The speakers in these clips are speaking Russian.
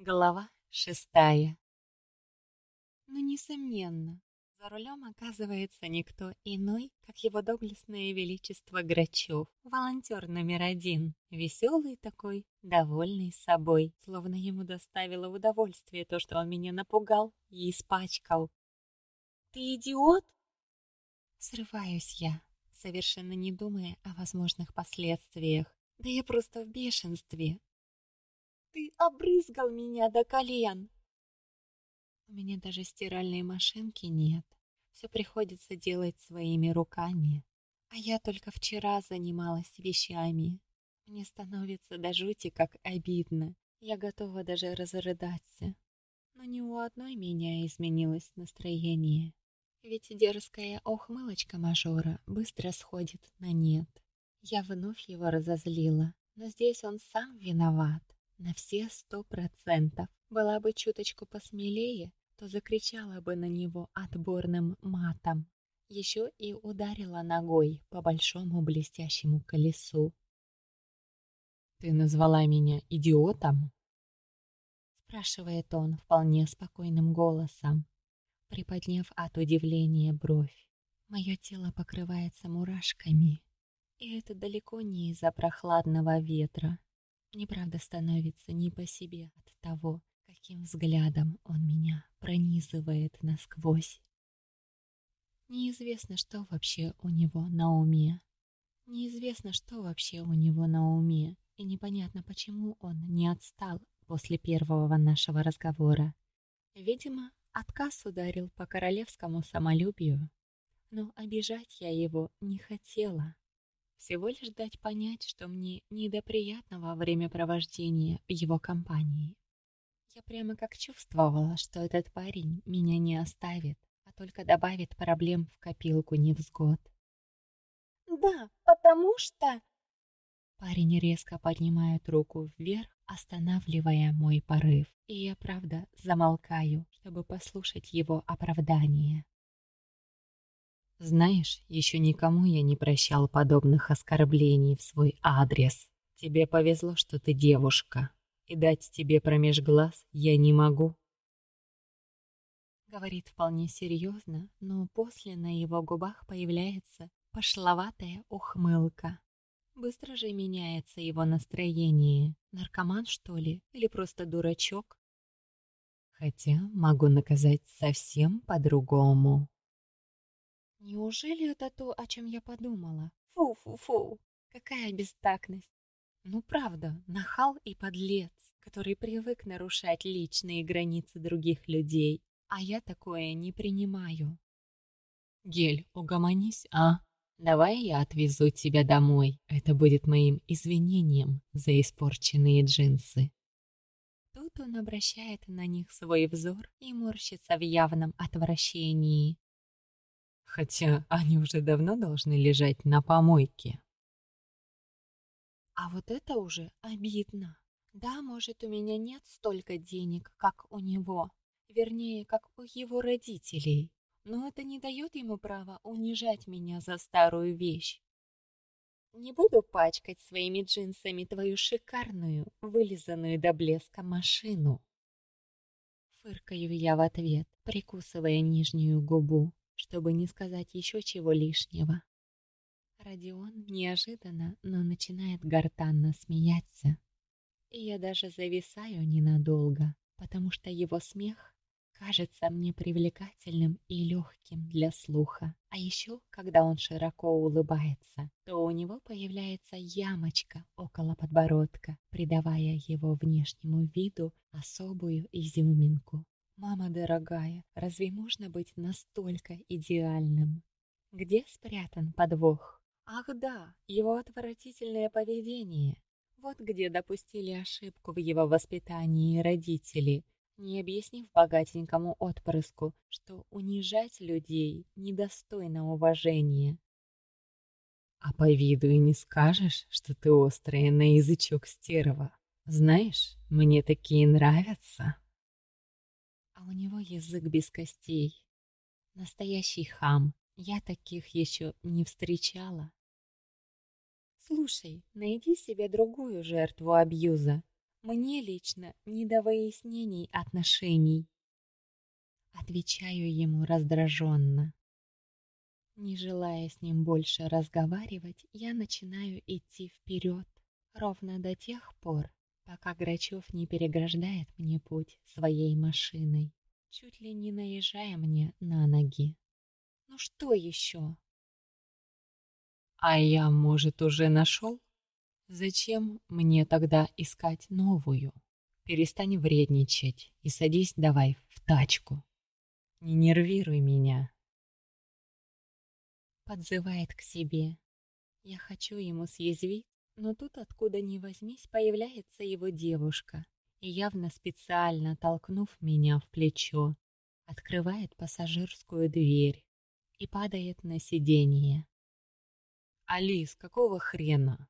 Глава шестая. Ну, несомненно, за рулем оказывается никто иной, как его доблестное величество Грачев, волонтер номер один, веселый такой, довольный собой, словно ему доставило удовольствие то, что он меня напугал и испачкал. «Ты идиот?» Срываюсь я, совершенно не думая о возможных последствиях. Да я просто в бешенстве, ты обрызгал меня до колен. У меня даже стиральной машинки нет. Все приходится делать своими руками. А я только вчера занималась вещами. Мне становится до жути как обидно. Я готова даже разрыдаться. Но ни у одной меня изменилось настроение. Ведь дерзкая ухмылочка мажора быстро сходит на нет. Я вновь его разозлила, но здесь он сам виноват на все сто процентов. Была бы чуточку посмелее, то закричала бы на него отборным матом. Еще и ударила ногой по большому блестящему колесу. «Ты назвала меня идиотом?» Спрашивает он вполне спокойным голосом, приподняв от удивления бровь. Мое тело покрывается мурашками, и это далеко не из-за прохладного ветра. Мне правда становится не по себе от того, каким взглядом он меня пронизывает насквозь. Неизвестно, что вообще у него на уме. Неизвестно, что вообще у него на уме, и непонятно, почему он не отстал после первого нашего разговора. Видимо, отказ ударил по королевскому самолюбию, но обижать я его не хотела. Всего лишь дать понять, что мне не до приятного времяпровождения в его компании. Я прямо как чувствовала, что этот парень меня не оставит, а только добавит проблем в копилку невзгод. «Да, потому что...» Парень резко поднимает руку вверх, останавливая мой порыв, и я, правда, замолкаю, чтобы послушать его оправдание. Знаешь, еще никому я не прощал подобных оскорблений в свой адрес. Тебе повезло, что ты девушка, и дать тебе промеж глаз я не могу. Говорит вполне серьезно, но после на его губах появляется пошловатая ухмылка. Быстро же меняется его настроение. Наркоман, что ли? Или просто дурачок? Хотя могу наказать совсем по-другому. Неужели это то, о чем я подумала? Фу-фу-фу, какая бестактность. Ну правда, нахал и подлец, который привык нарушать личные границы других людей, а я такое не принимаю. Гель, угомонись, а? Давай я отвезу тебя домой. Это будет моим извинением за испорченные джинсы. Тут он обращает на них свой взор и морщится в явном отвращении хотя они уже давно должны лежать на помойке. А вот это уже обидно. Да, может, у меня нет столько денег, как у него, вернее, как у его родителей, но это не дает ему права унижать меня за старую вещь. Не буду пачкать своими джинсами твою шикарную, вылизанную до блеска машину. Фыркаю я в ответ, прикусывая нижнюю губу чтобы не сказать еще чего лишнего. Родион неожиданно, но начинает гортанно смеяться. И я даже зависаю ненадолго, потому что его смех кажется мне привлекательным и легким для слуха. А еще, когда он широко улыбается, то у него появляется ямочка около подбородка, придавая его внешнему виду особую изюминку. Мама дорогая, разве можно быть настолько идеальным? Где спрятан подвох? Ах да, его отвратительное поведение. Вот где допустили ошибку в его воспитании родители, не объяснив богатенькому отпрыску, что унижать людей недостойно уважения. А по виду и не скажешь, что ты острая на язычок стерва. Знаешь, мне такие нравятся а у него язык без костей. Настоящий хам. Я таких еще не встречала. Слушай, найди себе другую жертву абьюза. мне лично не до выяснений отношений. Отвечаю ему раздраженно. Не желая с ним больше разговаривать, я начинаю идти вперед, ровно до тех пор, пока Грачев не переграждает мне путь своей машиной, чуть ли не наезжая мне на ноги. Ну что еще? А я, может, уже нашел? Зачем мне тогда искать новую? Перестань вредничать и садись давай в тачку. Не нервируй меня. Подзывает к себе. Я хочу ему съязвить, но тут откуда ни возьмись появляется его девушка и явно специально толкнув меня в плечо, открывает пассажирскую дверь и падает на сиденье. «Алис, какого хрена?»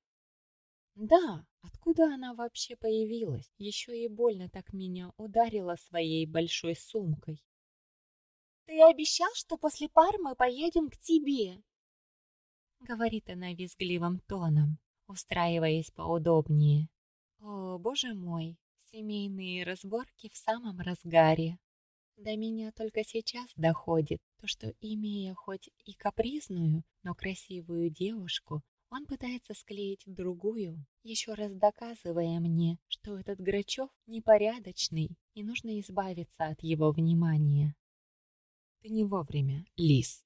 «Да, откуда она вообще появилась? Еще и больно так меня ударила своей большой сумкой. «Ты обещал, что после пар мы поедем к тебе!» Говорит она визгливым тоном, устраиваясь поудобнее. О, боже мой, семейные разборки в самом разгаре. До меня только сейчас доходит то, что, имея хоть и капризную, но красивую девушку, он пытается склеить другую, еще раз доказывая мне, что этот Грачев непорядочный и нужно избавиться от его внимания. Ты не вовремя, лис.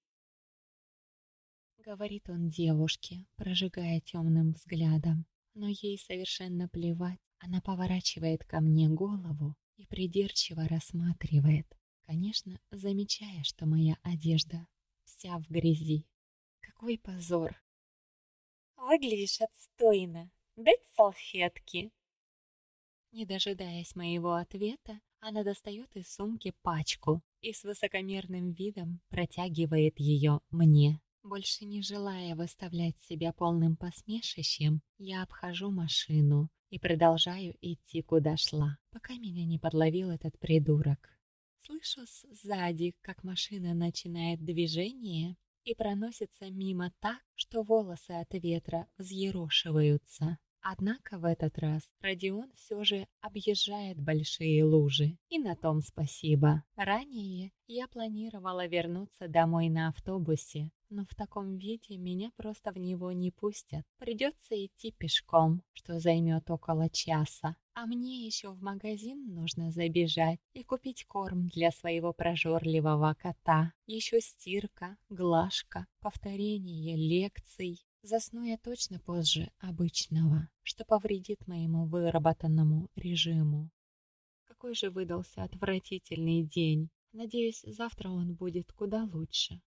Говорит он девушке, прожигая темным взглядом, но ей совершенно плевать. Она поворачивает ко мне голову и придирчиво рассматривает, конечно, замечая, что моя одежда вся в грязи. Какой позор! Выглядишь отстойно. Дать салфетки. Не дожидаясь моего ответа, она достает из сумки пачку и с высокомерным видом протягивает ее мне. Больше не желая выставлять себя полным посмешищем, я обхожу машину и продолжаю идти, куда шла, пока меня не подловил этот придурок. Слышу сзади, как машина начинает движение и проносится мимо так, что волосы от ветра взъерошиваются. Однако в этот раз Родион все же объезжает большие лужи, и на том спасибо. Ранее я планировала вернуться домой на автобусе, но в таком виде меня просто в него не пустят. Придется идти пешком, что займет около часа. А мне еще в магазин нужно забежать и купить корм для своего прожорливого кота. Еще стирка, глажка, повторение лекций. Засну я точно позже обычного, что повредит моему выработанному режиму. Какой же выдался отвратительный день. Надеюсь, завтра он будет куда лучше.